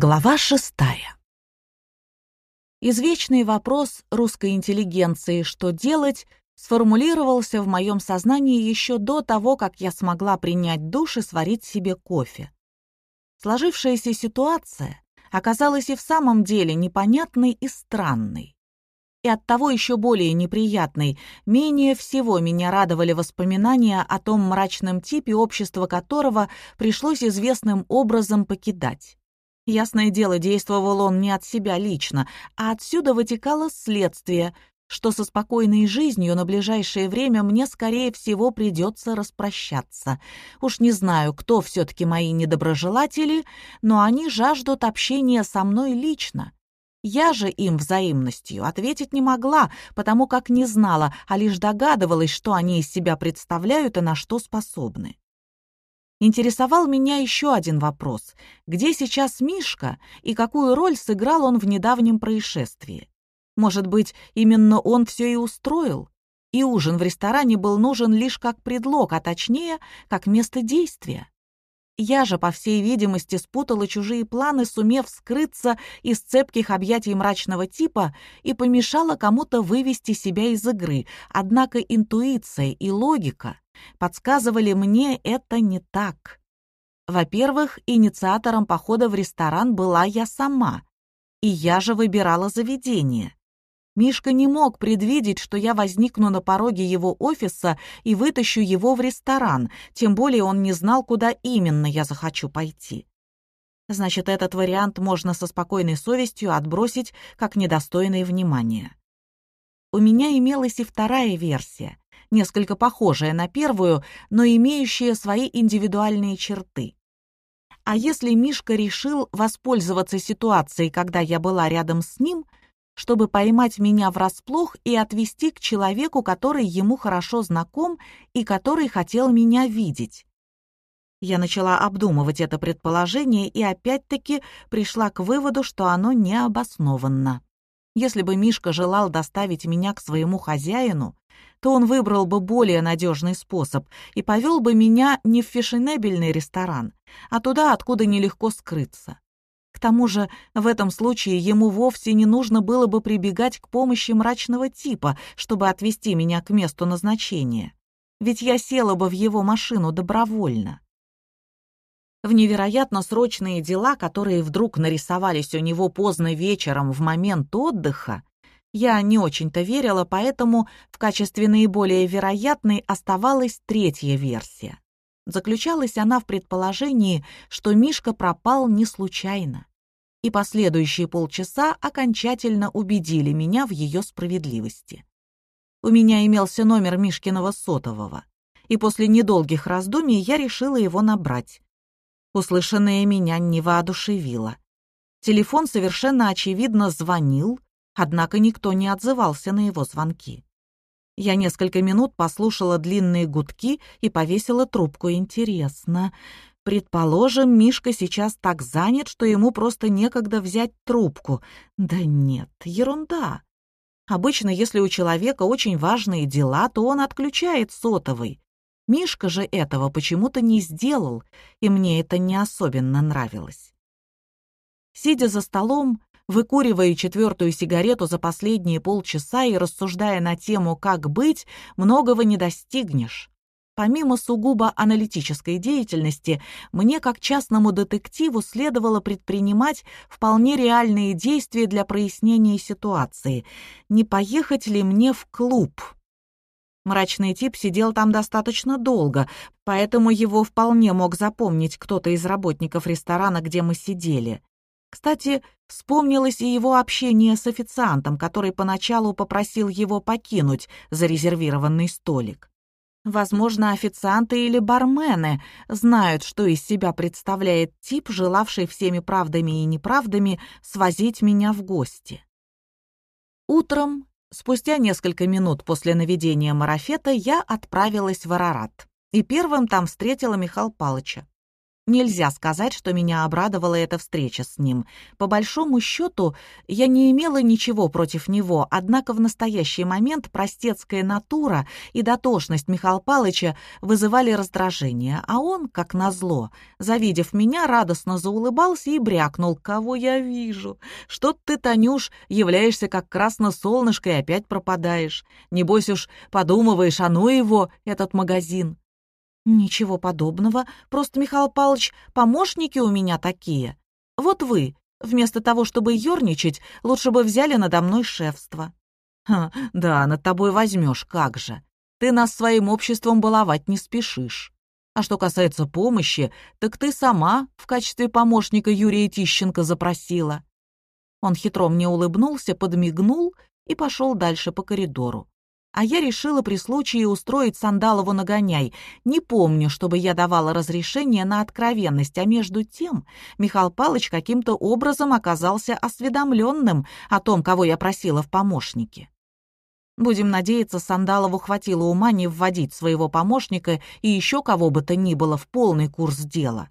Глава шестая. Извечный вопрос русской интеллигенции «что делать?» сформулировался в моем сознании еще до того, как я смогла принять душ и сварить себе кофе. Сложившаяся ситуация оказалась и в самом деле непонятной и странной. И оттого еще более неприятной, менее всего меня радовали воспоминания о том мрачном типе, общества которого пришлось известным образом покидать. Ясное дело, действовал он не от себя лично, а отсюда вытекало следствие, что со спокойной жизнью на ближайшее время мне, скорее всего, придется распрощаться. Уж не знаю, кто все-таки мои недоброжелатели, но они жаждут общения со мной лично. Я же им взаимностью ответить не могла, потому как не знала, а лишь догадывалась, что они из себя представляют и на что способны. Интересовал меня еще один вопрос. Где сейчас Мишка и какую роль сыграл он в недавнем происшествии? Может быть, именно он все и устроил? И ужин в ресторане был нужен лишь как предлог, а точнее, как место действия. Я же, по всей видимости, спутала чужие планы, сумев скрыться из цепких объятий мрачного типа и помешала кому-то вывести себя из игры. Однако интуиция и логика подсказывали мне это не так. Во-первых, инициатором похода в ресторан была я сама, и я же выбирала заведение. Мишка не мог предвидеть, что я возникну на пороге его офиса и вытащу его в ресторан, тем более он не знал, куда именно я захочу пойти. Значит, этот вариант можно со спокойной совестью отбросить как недостойное внимания. У меня имелась и вторая версия, несколько похожая на первую, но имеющая свои индивидуальные черты. А если Мишка решил воспользоваться ситуацией, когда я была рядом с ним, чтобы поймать меня врасплох и отвести к человеку, который ему хорошо знаком и который хотел меня видеть? Я начала обдумывать это предположение и опять-таки пришла к выводу, что оно необоснованно. Если бы Мишка желал доставить меня к своему хозяину, то он выбрал бы более надежный способ и повел бы меня не в фешенебельный ресторан, а туда, откуда нелегко скрыться. К тому же в этом случае ему вовсе не нужно было бы прибегать к помощи мрачного типа, чтобы отвезти меня к месту назначения. Ведь я села бы в его машину добровольно. В невероятно срочные дела, которые вдруг нарисовались у него поздно вечером в момент отдыха, я не очень-то верила, поэтому в качестве наиболее вероятной оставалась третья версия. Заключалась она в предположении, что Мишка пропал не случайно. И последующие полчаса окончательно убедили меня в ее справедливости. У меня имелся номер Мишкиного сотового, и после недолгих раздумий я решила его набрать. Услышанное меня не воодушевило. Телефон совершенно очевидно звонил, однако никто не отзывался на его звонки. Я несколько минут послушала длинные гудки и повесила трубку. Интересно. Предположим, Мишка сейчас так занят, что ему просто некогда взять трубку. Да нет, ерунда. Обычно, если у человека очень важные дела, то он отключает сотовый. Мишка же этого почему-то не сделал, и мне это не особенно нравилось. Сидя за столом, выкуривая четвертую сигарету за последние полчаса и рассуждая на тему «как быть», многого не достигнешь. Помимо сугубо аналитической деятельности, мне как частному детективу следовало предпринимать вполне реальные действия для прояснения ситуации. Не поехать ли мне в клуб? Мрачный тип сидел там достаточно долго, поэтому его вполне мог запомнить кто-то из работников ресторана, где мы сидели. Кстати, вспомнилось и его общение с официантом, который поначалу попросил его покинуть зарезервированный столик. Возможно, официанты или бармены знают, что из себя представляет тип, желавший всеми правдами и неправдами свозить меня в гости. Утром, спустя несколько минут после наведения марафета, я отправилась в Арарат и первым там встретила Михаила Палыча. Нельзя сказать, что меня обрадовала эта встреча с ним. По большому счету, я не имела ничего против него, однако в настоящий момент простецкая натура и дотошность Михаила Палыча вызывали раздражение, а он, как назло, завидев меня, радостно заулыбался и брякнул, кого я вижу. Что ты, Танюш, являешься как красное солнышко и опять пропадаешь. Небось уж подумываешь, а ну его, этот магазин. «Ничего подобного, просто, Михаил Павлович, помощники у меня такие. Вот вы, вместо того, чтобы ерничать, лучше бы взяли надо мной шефство». «Ха, да, над тобой возьмешь, как же. Ты нас своим обществом баловать не спешишь. А что касается помощи, так ты сама в качестве помощника Юрия Тищенко запросила». Он хитро мне улыбнулся, подмигнул и пошел дальше по коридору а я решила при случае устроить Сандалову нагоняй. Не помню, чтобы я давала разрешение на откровенность, а между тем Михаил Палыч каким-то образом оказался осведомленным о том, кого я просила в помощнике. Будем надеяться, Сандалову хватило ума не вводить своего помощника и еще кого бы то ни было в полный курс дела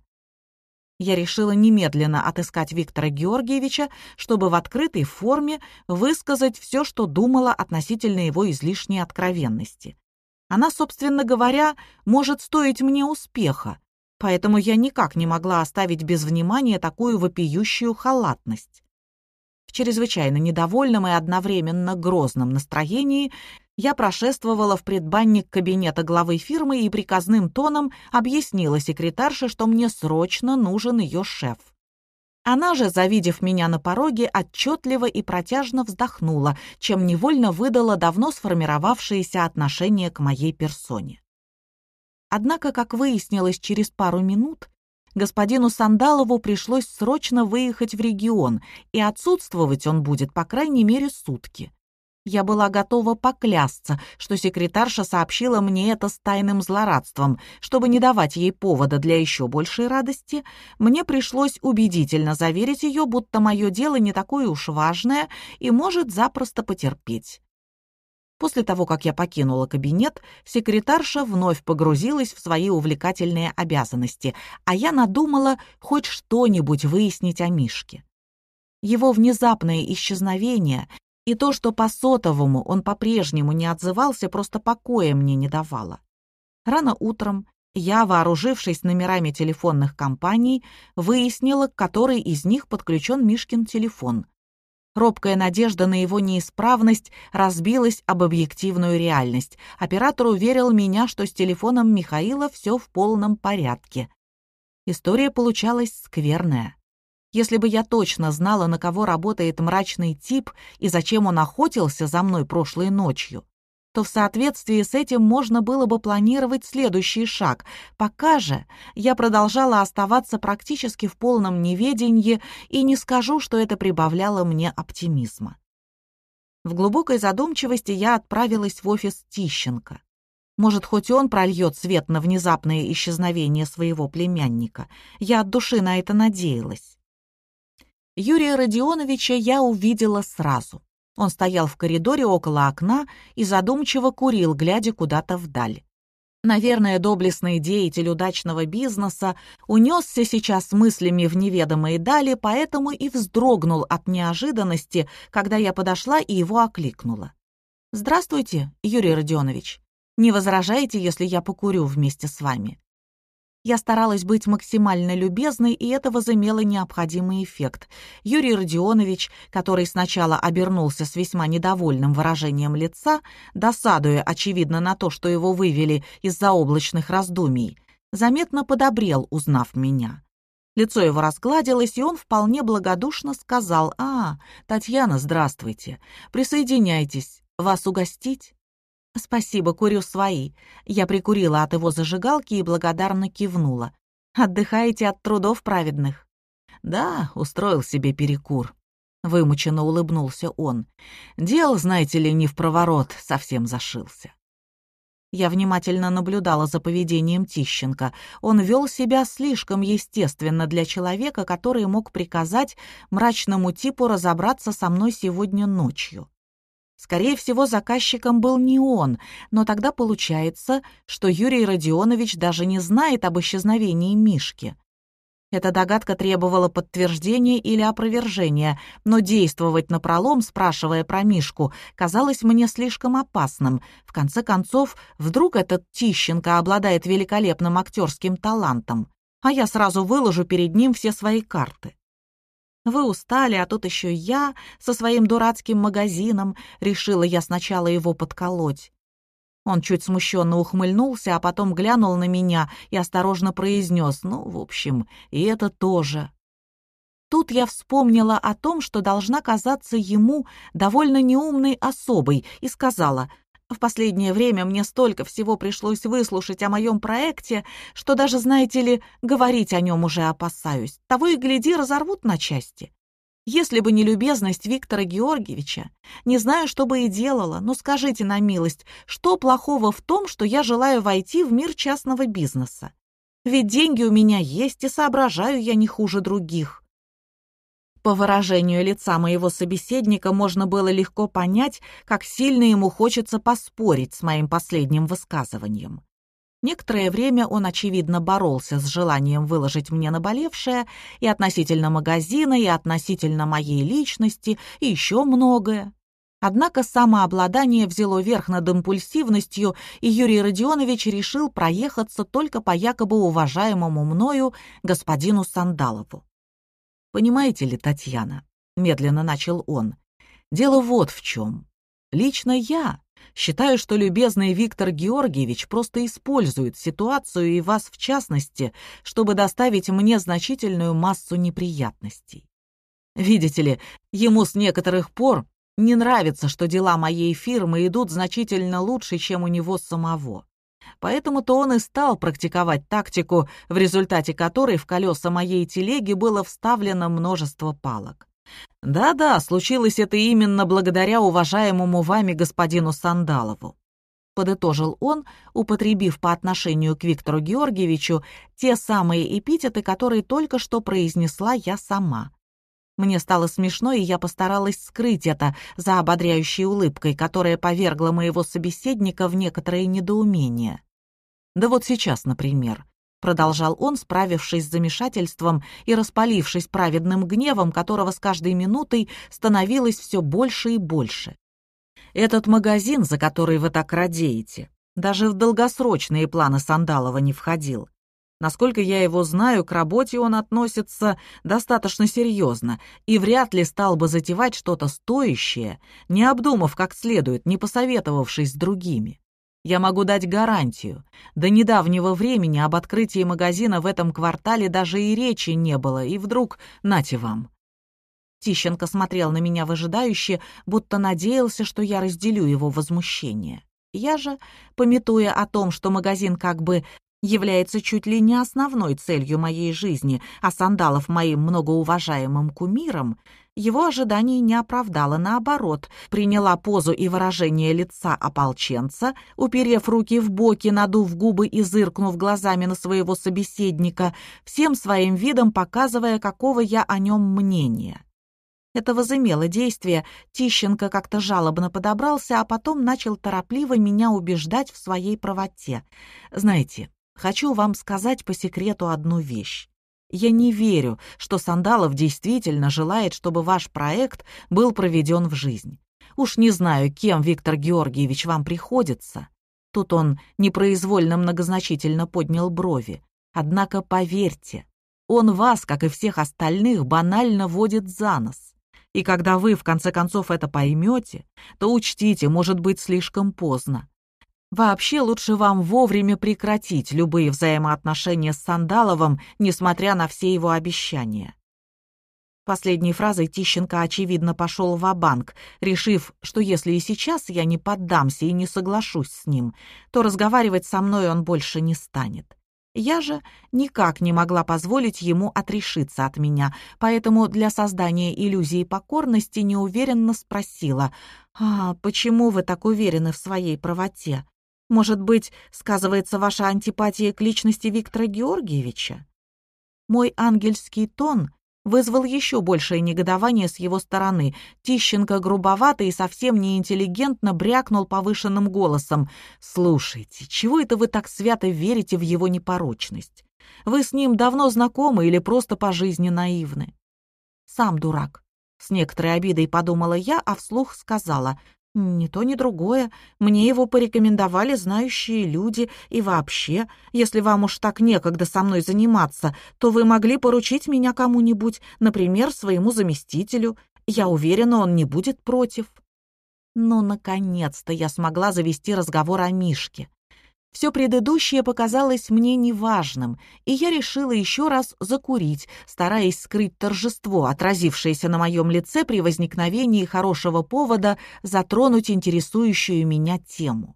я решила немедленно отыскать Виктора Георгиевича, чтобы в открытой форме высказать все, что думала относительно его излишней откровенности. Она, собственно говоря, может стоить мне успеха, поэтому я никак не могла оставить без внимания такую вопиющую халатность. В чрезвычайно недовольном и одновременно грозном настроении я прошествовала в предбанник кабинета главы фирмы и приказным тоном объяснила секретарше, что мне срочно нужен ее шеф. Она же, завидев меня на пороге, отчетливо и протяжно вздохнула, чем невольно выдала давно сформировавшееся отношение к моей персоне. Однако, как выяснилось через пару минут, господину Сандалову пришлось срочно выехать в регион, и отсутствовать он будет по крайней мере сутки. Я была готова поклясться, что секретарша сообщила мне это с тайным злорадством. Чтобы не давать ей повода для еще большей радости, мне пришлось убедительно заверить ее, будто мое дело не такое уж важное и может запросто потерпеть. После того, как я покинула кабинет, секретарша вновь погрузилась в свои увлекательные обязанности, а я надумала хоть что-нибудь выяснить о Мишке. Его внезапное исчезновение и то, что по сотовому он по-прежнему не отзывался, просто покоя мне не давало. Рано утром я, вооружившись номерами телефонных компаний, выяснила, к которой из них подключен Мишкин телефон. Робкая надежда на его неисправность разбилась об объективную реальность. Оператор уверил меня, что с телефоном Михаила все в полном порядке. История получалась скверная. Если бы я точно знала, на кого работает мрачный тип и зачем он охотился за мной прошлой ночью, то в соответствии с этим можно было бы планировать следующий шаг. Пока же я продолжала оставаться практически в полном неведении и не скажу, что это прибавляло мне оптимизма. В глубокой задумчивости я отправилась в офис Тищенко. Может, хоть он прольет свет на внезапное исчезновение своего племянника. Я от души на это надеялась. Юрия Родионовича я увидела сразу. Он стоял в коридоре около окна и задумчиво курил, глядя куда-то вдаль. Наверное, доблестный деятель удачного бизнеса унесся сейчас мыслями в неведомые дали, поэтому и вздрогнул от неожиданности, когда я подошла и его окликнула. «Здравствуйте, Юрий Родионович. Не возражаете, если я покурю вместе с вами?» Я старалась быть максимально любезной, и это возымело необходимый эффект. Юрий Родионович, который сначала обернулся с весьма недовольным выражением лица, досадуя, очевидно, на то, что его вывели из-за облачных раздумий, заметно подобрел, узнав меня. Лицо его разгладилось, и он вполне благодушно сказал, «А, Татьяна, здравствуйте. Присоединяйтесь. Вас угостить?» «Спасибо, курю свои». Я прикурила от его зажигалки и благодарно кивнула. «Отдыхаете от трудов праведных?» «Да, устроил себе перекур». Вымученно улыбнулся он. «Дел, знаете ли, не в проворот, совсем зашился». Я внимательно наблюдала за поведением Тищенко. Он вел себя слишком естественно для человека, который мог приказать мрачному типу разобраться со мной сегодня ночью. Скорее всего, заказчиком был не он, но тогда получается, что Юрий Родионович даже не знает об исчезновении Мишки. Эта догадка требовала подтверждения или опровержения, но действовать напролом, спрашивая про Мишку, казалось мне слишком опасным. В конце концов, вдруг этот Тищенко обладает великолепным актерским талантом, а я сразу выложу перед ним все свои карты. Вы устали, а тут еще я со своим дурацким магазином, решила я сначала его подколоть. Он чуть смущенно ухмыльнулся, а потом глянул на меня и осторожно произнес, ну, в общем, и это тоже. Тут я вспомнила о том, что должна казаться ему довольно неумной особой, и сказала, «В последнее время мне столько всего пришлось выслушать о моем проекте, что даже, знаете ли, говорить о нем уже опасаюсь. Того и гляди, разорвут на части. Если бы не любезность Виктора Георгиевича, не знаю, что бы и делала, но скажите на милость, что плохого в том, что я желаю войти в мир частного бизнеса? Ведь деньги у меня есть, и соображаю я не хуже других. По выражению лица моего собеседника можно было легко понять, как сильно ему хочется поспорить с моим последним высказыванием. Некоторое время он, очевидно, боролся с желанием выложить мне наболевшее и относительно магазина, и относительно моей личности, и еще многое. Однако самообладание взяло верх над импульсивностью, и Юрий Родионович решил проехаться только по якобы уважаемому мною господину Сандалову. «Понимаете ли, Татьяна?» — медленно начал он. «Дело вот в чем. Лично я Считаю, что любезный Виктор Георгиевич просто использует ситуацию и вас в частности, чтобы доставить мне значительную массу неприятностей. Видите ли, ему с некоторых пор не нравится, что дела моей фирмы идут значительно лучше, чем у него самого. Поэтому-то он и стал практиковать тактику, в результате которой в колеса моей телеги было вставлено множество палок. Да-да, случилось это именно благодаря уважаемому вами господину Сандалову. Подытожил он, употребив по отношению к Виктору Георгиевичу те самые эпитеты, которые только что произнесла я сама. Мне стало смешно, и я постаралась скрыть это за ободряющей улыбкой, которая повергла моего собеседника в некоторое недоумение. Да вот сейчас, например, продолжал он, справившись с замешательством и распалившись праведным гневом, которого с каждой минутой становилось все больше и больше. «Этот магазин, за который вы так радеете, даже в долгосрочные планы Сандалова не входил. Насколько я его знаю, к работе он относится достаточно серьезно и вряд ли стал бы затевать что-то стоящее, не обдумав как следует, не посоветовавшись с другими. Я могу дать гарантию. До недавнего времени об открытии магазина в этом квартале даже и речи не было, и вдруг нате вам». Тищенко смотрел на меня выжидающе, будто надеялся, что я разделю его возмущение. Я же, пометуя о том, что магазин как бы является чуть ли не основной целью моей жизни, а Сандалов моим многоуважаемым кумиром, его ожиданий не оправдала, наоборот, приняла позу и выражение лица ополченца, уперев руки в боки, надув губы и зыркнув глазами на своего собеседника, всем своим видом показывая, какого я о нем мнения. Это возымело действие, Тищенко как-то жалобно подобрался, а потом начал торопливо меня убеждать в своей правоте. «Знаете, хочу вам сказать по секрету одну вещь. Я не верю, что Сандалов действительно желает, чтобы ваш проект был проведен в жизнь. Уж не знаю, кем Виктор Георгиевич вам приходится. Тут он непроизвольно многозначительно поднял брови. Однако поверьте, он вас, как и всех остальных, банально водит за нос. И когда вы, в конце концов, это поймете, то учтите, может быть слишком поздно. Вообще лучше вам вовремя прекратить любые взаимоотношения с Сандаловым, несмотря на все его обещания. Последней фразой Тищенко, очевидно, пошел в банк решив, что если и сейчас я не поддамся и не соглашусь с ним, то разговаривать со мной он больше не станет. Я же никак не могла позволить ему отрешиться от меня, поэтому для создания иллюзии покорности неуверенно спросила, «А почему вы так уверены в своей правоте?» Может быть, сказывается ваша антипатия к личности Виктора Георгиевича? Мой ангельский тон вызвал еще большее негодование с его стороны. Тищенко грубовато и совсем неинтеллигентно брякнул повышенным голосом. «Слушайте, чего это вы так свято верите в его непорочность? Вы с ним давно знакомы или просто по жизни наивны?» «Сам дурак», — с некоторой обидой подумала я, а вслух сказала. «Ни то, ни другое. Мне его порекомендовали знающие люди. И вообще, если вам уж так некогда со мной заниматься, то вы могли поручить меня кому-нибудь, например, своему заместителю. Я уверена, он не будет против». Ну, наконец-то я смогла завести разговор о Мишке. Все предыдущее показалось мне неважным, и я решила еще раз закурить, стараясь скрыть торжество, отразившееся на моем лице при возникновении хорошего повода затронуть интересующую меня тему.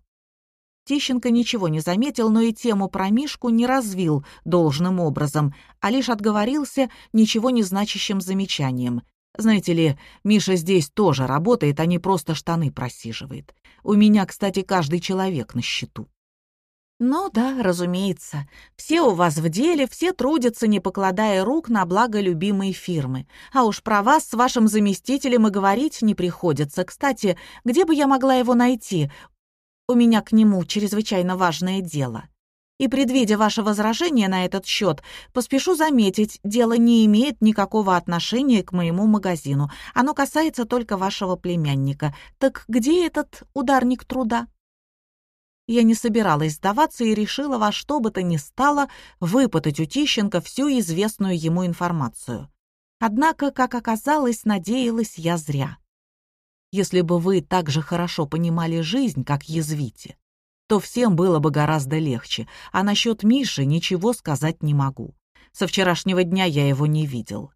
Тищенко ничего не заметил, но и тему про Мишку не развил должным образом, а лишь отговорился ничего не значащим замечанием. Знаете ли, Миша здесь тоже работает, а не просто штаны просиживает. У меня, кстати, каждый человек на счету. Ну да, разумеется. Все у вас в деле, все трудятся, не покладая рук на благо любимой фирмы. А уж про вас с вашим заместителем и говорить не приходится. Кстати, где бы я могла его найти? У меня к нему чрезвычайно важное дело. И, предвидя ваше возражение на этот счет, поспешу заметить, дело не имеет никакого отношения к моему магазину. Оно касается только вашего племянника. Так где этот ударник труда? Я не собиралась сдаваться и решила во что бы то ни стало выпытать у Тищенко всю известную ему информацию. Однако, как оказалось, надеялась я зря. Если бы вы так же хорошо понимали жизнь, как язвите, то всем было бы гораздо легче, а насчет Миши ничего сказать не могу. Со вчерашнего дня я его не видел.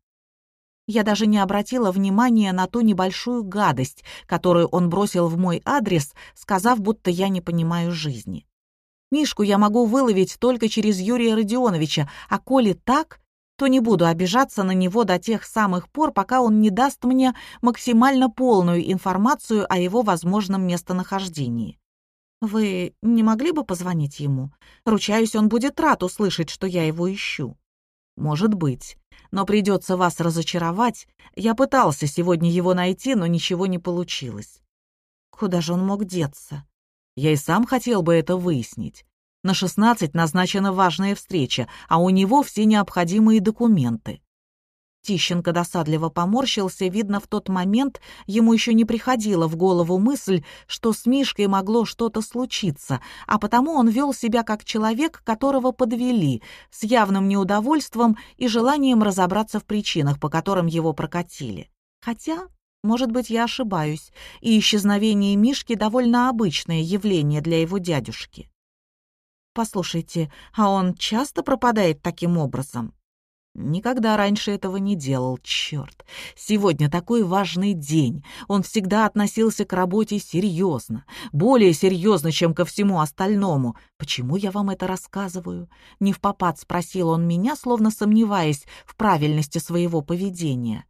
Я даже не обратила внимания на ту небольшую гадость, которую он бросил в мой адрес, сказав, будто я не понимаю жизни. Мишку я могу выловить только через Юрия Родионовича, а коли так, то не буду обижаться на него до тех самых пор, пока он не даст мне максимально полную информацию о его возможном местонахождении. Вы не могли бы позвонить ему? Ручаюсь, он будет рад услышать, что я его ищу. Может быть, но придется вас разочаровать. Я пытался сегодня его найти, но ничего не получилось. Куда же он мог деться? Я и сам хотел бы это выяснить. На шестнадцать назначена важная встреча, а у него все необходимые документы. Тищенко досадливо поморщился, видно, в тот момент ему еще не приходила в голову мысль, что с Мишкой могло что-то случиться, а потому он вел себя как человек, которого подвели, с явным неудовольствием и желанием разобраться в причинах, по которым его прокатили. Хотя, может быть, я ошибаюсь, и исчезновение Мишки довольно обычное явление для его дядюшки. Послушайте, а он часто пропадает таким образом? Никогда раньше этого не делал, черт. Сегодня такой важный день. Он всегда относился к работе серьезно, более серьезно, чем ко всему остальному. Почему я вам это рассказываю? Не в попад спросил он меня, словно сомневаясь в правильности своего поведения.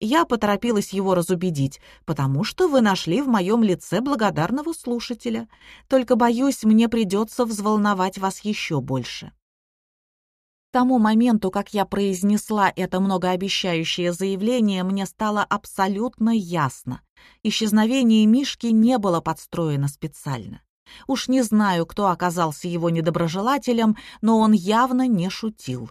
Я поторопилась его разубедить, потому что вы нашли в моем лице благодарного слушателя. Только, боюсь, мне придется взволновать вас еще больше тому моменту, как я произнесла это многообещающее заявление, мне стало абсолютно ясно. Исчезновение Мишки не было подстроено специально. Уж не знаю, кто оказался его недоброжелателем, но он явно не шутил.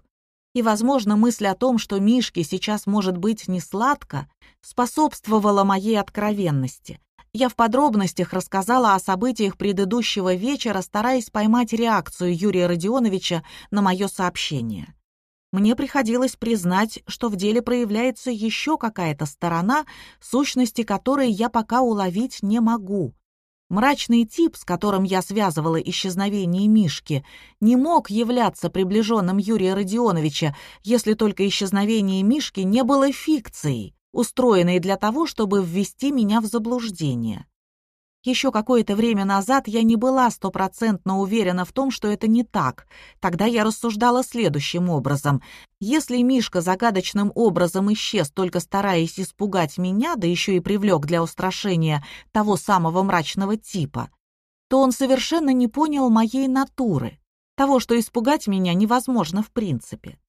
И, возможно, мысль о том, что Мишке сейчас может быть не сладко, способствовала моей откровенности, я в подробностях рассказала о событиях предыдущего вечера, стараясь поймать реакцию Юрия Родионовича на мое сообщение. Мне приходилось признать, что в деле проявляется еще какая-то сторона, сущности которой я пока уловить не могу. Мрачный тип, с которым я связывала исчезновение Мишки, не мог являться приближенным Юрия Родионовича, если только исчезновение Мишки не было фикцией устроенные для того, чтобы ввести меня в заблуждение. Еще какое-то время назад я не была стопроцентно уверена в том, что это не так. Тогда я рассуждала следующим образом. Если Мишка загадочным образом исчез, только стараясь испугать меня, да еще и привлек для устрашения того самого мрачного типа, то он совершенно не понял моей натуры, того, что испугать меня невозможно в принципе.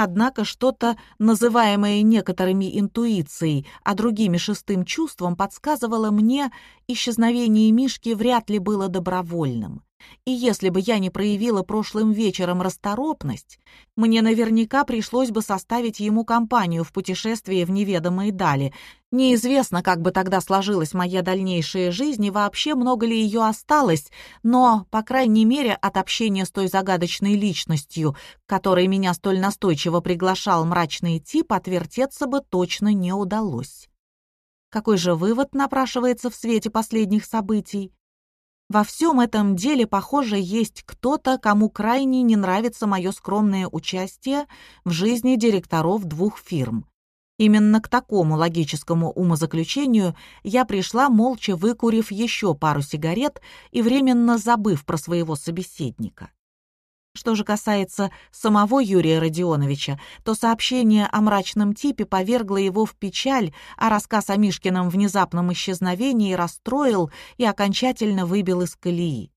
Однако что-то, называемое некоторыми интуицией, а другими шестым чувством, подсказывало мне, исчезновение Мишки вряд ли было добровольным. И если бы я не проявила прошлым вечером расторопность, мне наверняка пришлось бы составить ему компанию в путешествии в неведомые дали. Неизвестно, как бы тогда сложилась моя дальнейшая жизнь и вообще много ли ее осталось, но, по крайней мере, от общения с той загадочной личностью, которой меня столь настойчиво приглашал мрачный тип, отвертеться бы точно не удалось. Какой же вывод напрашивается в свете последних событий? Во всем этом деле, похоже, есть кто-то, кому крайне не нравится мое скромное участие в жизни директоров двух фирм. Именно к такому логическому умозаключению я пришла, молча выкурив еще пару сигарет и временно забыв про своего собеседника. Что же касается самого Юрия Родионовича, то сообщение о мрачном типе повергло его в печаль, а рассказ о Мишкином внезапном исчезновении расстроил и окончательно выбил из колеи.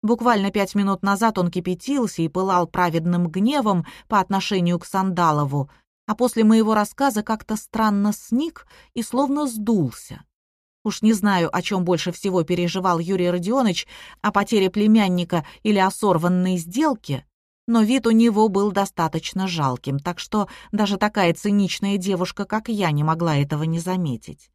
Буквально пять минут назад он кипятился и пылал праведным гневом по отношению к Сандалову, а после моего рассказа как-то странно сник и словно сдулся. Уж не знаю, о чем больше всего переживал Юрий Родионович, о потере племянника или о сорванной сделке, но вид у него был достаточно жалким, так что даже такая циничная девушка, как я, не могла этого не заметить.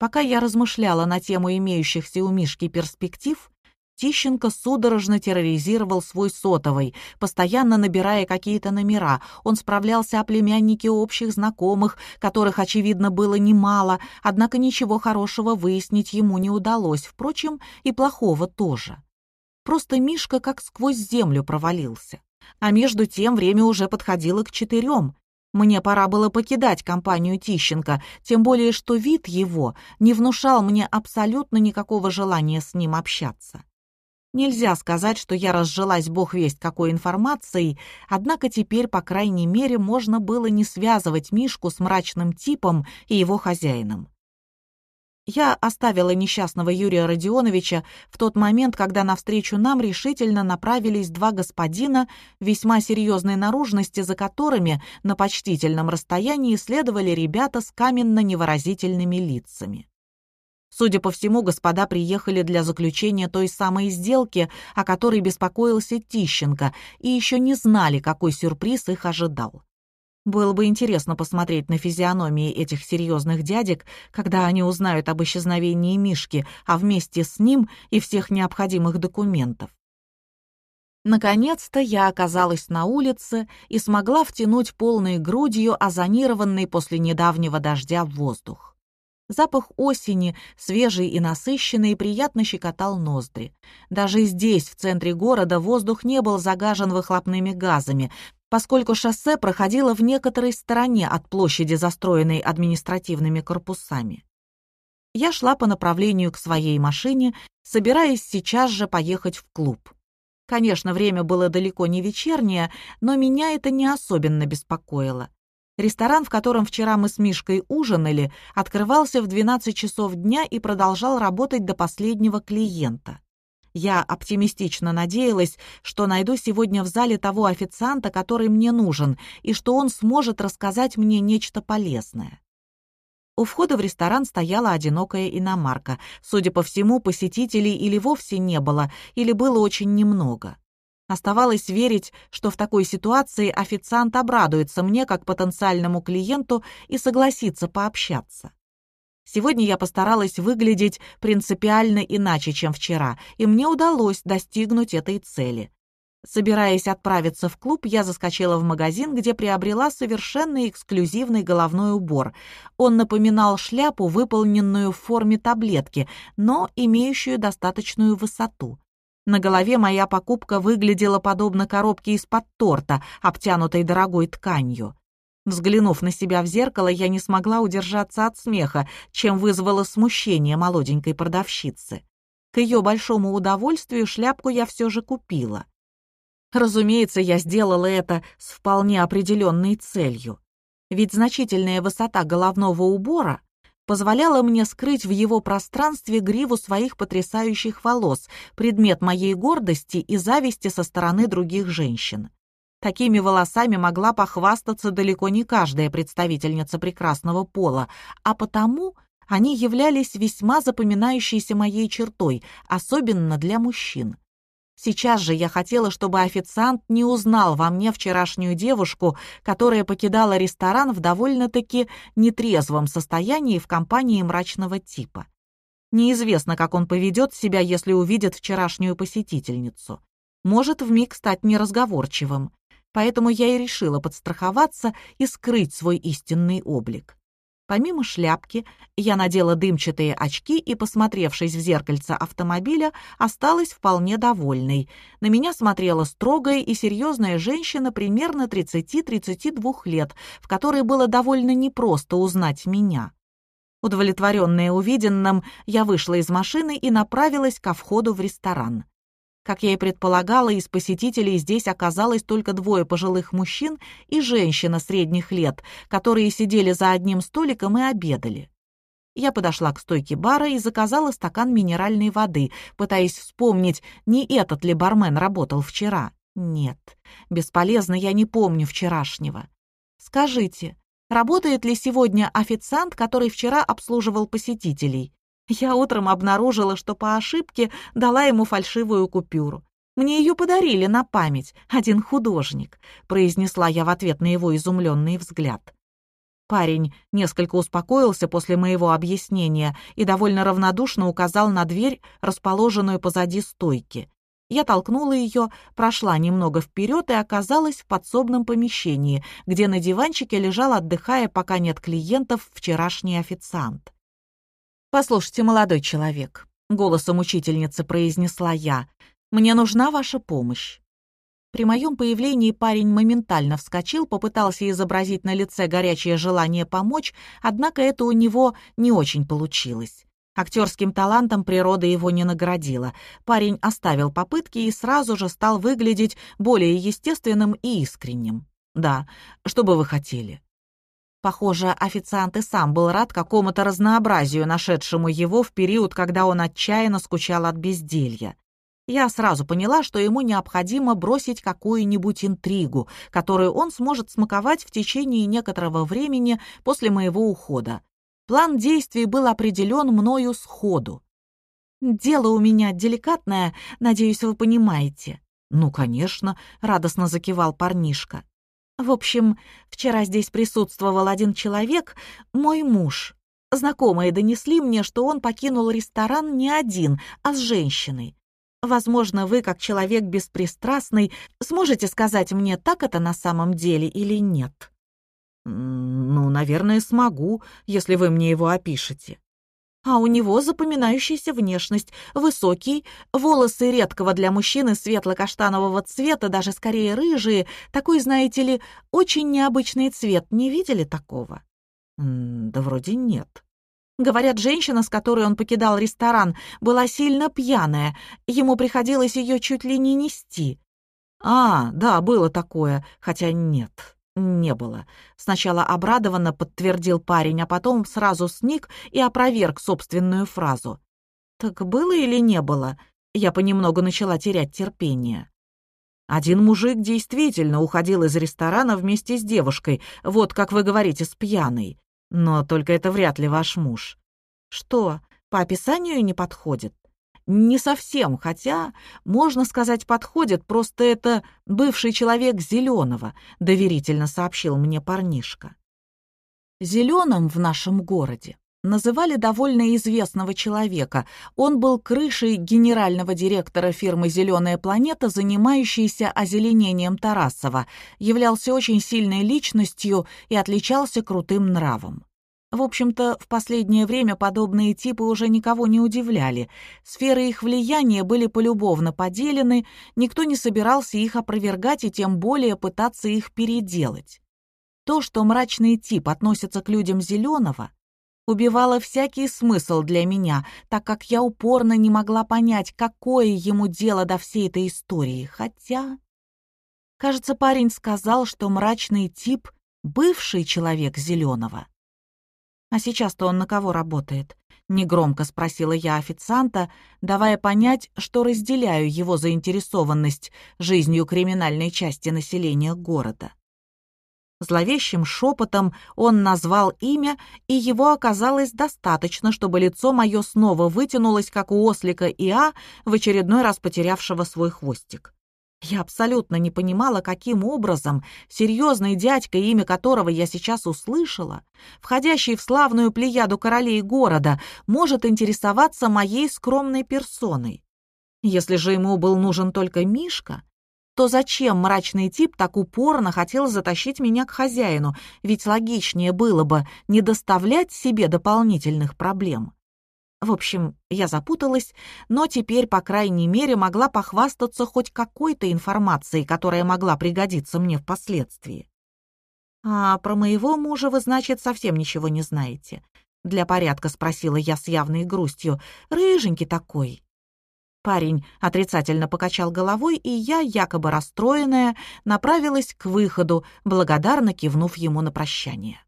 Пока я размышляла на тему имеющихся у Мишки перспектив, Тищенко судорожно терроризировал свой сотовый, постоянно набирая какие-то номера. Он справлялся о племяннике общих знакомых, которых, очевидно, было немало, однако ничего хорошего выяснить ему не удалось, впрочем, и плохого тоже. Просто Мишка как сквозь землю провалился. А между тем время уже подходило к четырем. Мне пора было покидать компанию Тищенко, тем более что вид его не внушал мне абсолютно никакого желания с ним общаться. Нельзя сказать, что я разжилась бог весть какой информацией, однако теперь, по крайней мере, можно было не связывать Мишку с мрачным типом и его хозяином. Я оставила несчастного Юрия Родионовича в тот момент, когда навстречу нам решительно направились два господина весьма серьезной наружности, за которыми на почтительном расстоянии следовали ребята с каменно-невыразительными лицами. Судя по всему, господа приехали для заключения той самой сделки, о которой беспокоился Тищенко, и еще не знали, какой сюрприз их ожидал. Было бы интересно посмотреть на физиономии этих серьезных дядек, когда они узнают об исчезновении Мишки, а вместе с ним и всех необходимых документов. Наконец-то я оказалась на улице и смогла втянуть полной грудью озонированный после недавнего дождя воздух. Запах осени, свежий и насыщенный, приятно щекотал ноздри. Даже здесь, в центре города, воздух не был загажен выхлопными газами, поскольку шоссе проходило в некоторой стороне от площади, застроенной административными корпусами. Я шла по направлению к своей машине, собираясь сейчас же поехать в клуб. Конечно, время было далеко не вечернее, но меня это не особенно беспокоило. Ресторан, в котором вчера мы с Мишкой ужинали, открывался в 12 часов дня и продолжал работать до последнего клиента. Я оптимистично надеялась, что найду сегодня в зале того официанта, который мне нужен, и что он сможет рассказать мне нечто полезное. У входа в ресторан стояла одинокая иномарка. Судя по всему, посетителей или вовсе не было, или было очень немного. Оставалось верить, что в такой ситуации официант обрадуется мне как потенциальному клиенту и согласится пообщаться. Сегодня я постаралась выглядеть принципиально иначе, чем вчера, и мне удалось достигнуть этой цели. Собираясь отправиться в клуб, я заскочила в магазин, где приобрела совершенно эксклюзивный головной убор. Он напоминал шляпу, выполненную в форме таблетки, но имеющую достаточную высоту. На голове моя покупка выглядела подобно коробке из-под торта, обтянутой дорогой тканью. Взглянув на себя в зеркало, я не смогла удержаться от смеха, чем вызвало смущение молоденькой продавщицы. К ее большому удовольствию шляпку я все же купила. Разумеется, я сделала это с вполне определенной целью. Ведь значительная высота головного убора позволяла мне скрыть в его пространстве гриву своих потрясающих волос, предмет моей гордости и зависти со стороны других женщин. Такими волосами могла похвастаться далеко не каждая представительница прекрасного пола, а потому они являлись весьма запоминающейся моей чертой, особенно для мужчин. Сейчас же я хотела, чтобы официант не узнал во мне вчерашнюю девушку, которая покидала ресторан в довольно-таки нетрезвом состоянии в компании мрачного типа. Неизвестно, как он поведет себя, если увидит вчерашнюю посетительницу. Может вмиг стать неразговорчивым. Поэтому я и решила подстраховаться и скрыть свой истинный облик. Помимо шляпки, я надела дымчатые очки и, посмотревшись в зеркальце автомобиля, осталась вполне довольной. На меня смотрела строгая и серьезная женщина примерно 30-32 лет, в которой было довольно непросто узнать меня. Удовлетворенная увиденным, я вышла из машины и направилась ко входу в ресторан. Как я и предполагала, из посетителей здесь оказалось только двое пожилых мужчин и женщина средних лет, которые сидели за одним столиком и обедали. Я подошла к стойке бара и заказала стакан минеральной воды, пытаясь вспомнить, не этот ли бармен работал вчера. Нет, бесполезно, я не помню вчерашнего. Скажите, работает ли сегодня официант, который вчера обслуживал посетителей? Я утром обнаружила, что по ошибке дала ему фальшивую купюру. Мне ее подарили на память, один художник», — произнесла я в ответ на его изумленный взгляд. Парень несколько успокоился после моего объяснения и довольно равнодушно указал на дверь, расположенную позади стойки. Я толкнула ее, прошла немного вперед и оказалась в подсобном помещении, где на диванчике лежал, отдыхая, пока нет клиентов, вчерашний официант. «Послушайте, молодой человек», — голосом учительницы произнесла я, «мне нужна ваша помощь». При моем появлении парень моментально вскочил, попытался изобразить на лице горячее желание помочь, однако это у него не очень получилось. Актерским талантом природа его не наградила. Парень оставил попытки и сразу же стал выглядеть более естественным и искренним. «Да, что бы вы хотели?» Похоже, официант и сам был рад какому-то разнообразию, нашедшему его в период, когда он отчаянно скучал от безделья. Я сразу поняла, что ему необходимо бросить какую-нибудь интригу, которую он сможет смаковать в течение некоторого времени после моего ухода. План действий был определен мною сходу. «Дело у меня деликатное, надеюсь, вы понимаете». «Ну, конечно», — радостно закивал парнишка. В общем, вчера здесь присутствовал один человек, мой муж. Знакомые донесли мне, что он покинул ресторан не один, а с женщиной. Возможно, вы, как человек беспристрастный, сможете сказать мне, так это на самом деле или нет. Ну, наверное, смогу, если вы мне его опишете а у него запоминающаяся внешность, высокий, волосы редкого для мужчины светло-каштанового цвета, даже скорее рыжие, такой, знаете ли, очень необычный цвет. Не видели такого? да вроде нет. Говорят, женщина, с которой он покидал ресторан, была сильно пьяная, ему приходилось ее чуть ли не нести. А, да, было такое, хотя нет, «Не было». Сначала обрадованно подтвердил парень, а потом сразу сник и опроверг собственную фразу. «Так было или не было?» Я понемногу начала терять терпение. Один мужик действительно уходил из ресторана вместе с девушкой, вот как вы говорите, с пьяной. Но только это вряд ли ваш муж. Что, по описанию не подходит? Не совсем, хотя, можно сказать, подходит, просто это бывший человек Зеленого, доверительно сообщил мне парнишка. Зеленым в нашем городе называли довольно известного человека. Он был крышей генерального директора фирмы «Зеленая планета», занимающейся озеленением Тарасова, являлся очень сильной личностью и отличался крутым нравом. В общем-то, в последнее время подобные типы уже никого не удивляли. Сферы их влияния были полюбовно поделены, никто не собирался их опровергать и тем более пытаться их переделать. То, что мрачный тип относится к людям зеленого, убивало всякий смысл для меня, так как я упорно не могла понять, какое ему дело до всей этой истории. Хотя... Кажется, парень сказал, что мрачный тип — бывший человек зеленого. «А сейчас-то он на кого работает?» — негромко спросила я официанта, давая понять, что разделяю его заинтересованность жизнью криминальной части населения города. Зловещим шепотом он назвал имя, и его оказалось достаточно, чтобы лицо мое снова вытянулось, как у ослика Иа, в очередной раз потерявшего свой хвостик. Я абсолютно не понимала, каким образом серьезный дядька, имя которого я сейчас услышала, входящий в славную плеяду королей города, может интересоваться моей скромной персоной. Если же ему был нужен только Мишка, то зачем мрачный тип так упорно хотел затащить меня к хозяину, ведь логичнее было бы не доставлять себе дополнительных проблем. В общем, я запуталась, но теперь, по крайней мере, могла похвастаться хоть какой-то информацией, которая могла пригодиться мне впоследствии. «А про моего мужа вы, значит, совсем ничего не знаете?» Для порядка спросила я с явной грустью. «Рыженький такой». Парень отрицательно покачал головой, и я, якобы расстроенная, направилась к выходу, благодарно кивнув ему на прощание.